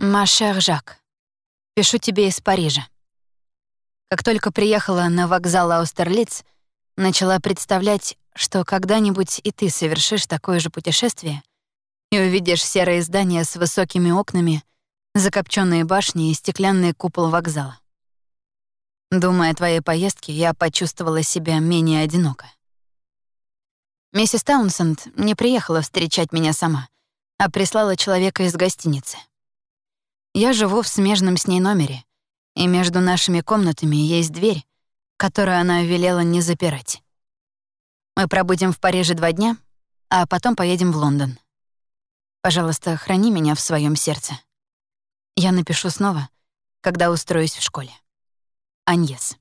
Машер Жак, пишу тебе из Парижа. Как только приехала на вокзал Аустерлиц, начала представлять, что когда-нибудь и ты совершишь такое же путешествие и увидишь серые здания с высокими окнами, закопченные башни и стеклянный купол вокзала. Думая о твоей поездке, я почувствовала себя менее одиноко. Миссис Таунсенд не приехала встречать меня сама, а прислала человека из гостиницы. Я живу в смежном с ней номере, и между нашими комнатами есть дверь, которую она велела не запирать. Мы пробудем в Париже два дня, а потом поедем в Лондон. Пожалуйста, храни меня в своем сердце. Я напишу снова, когда устроюсь в школе. Аньес.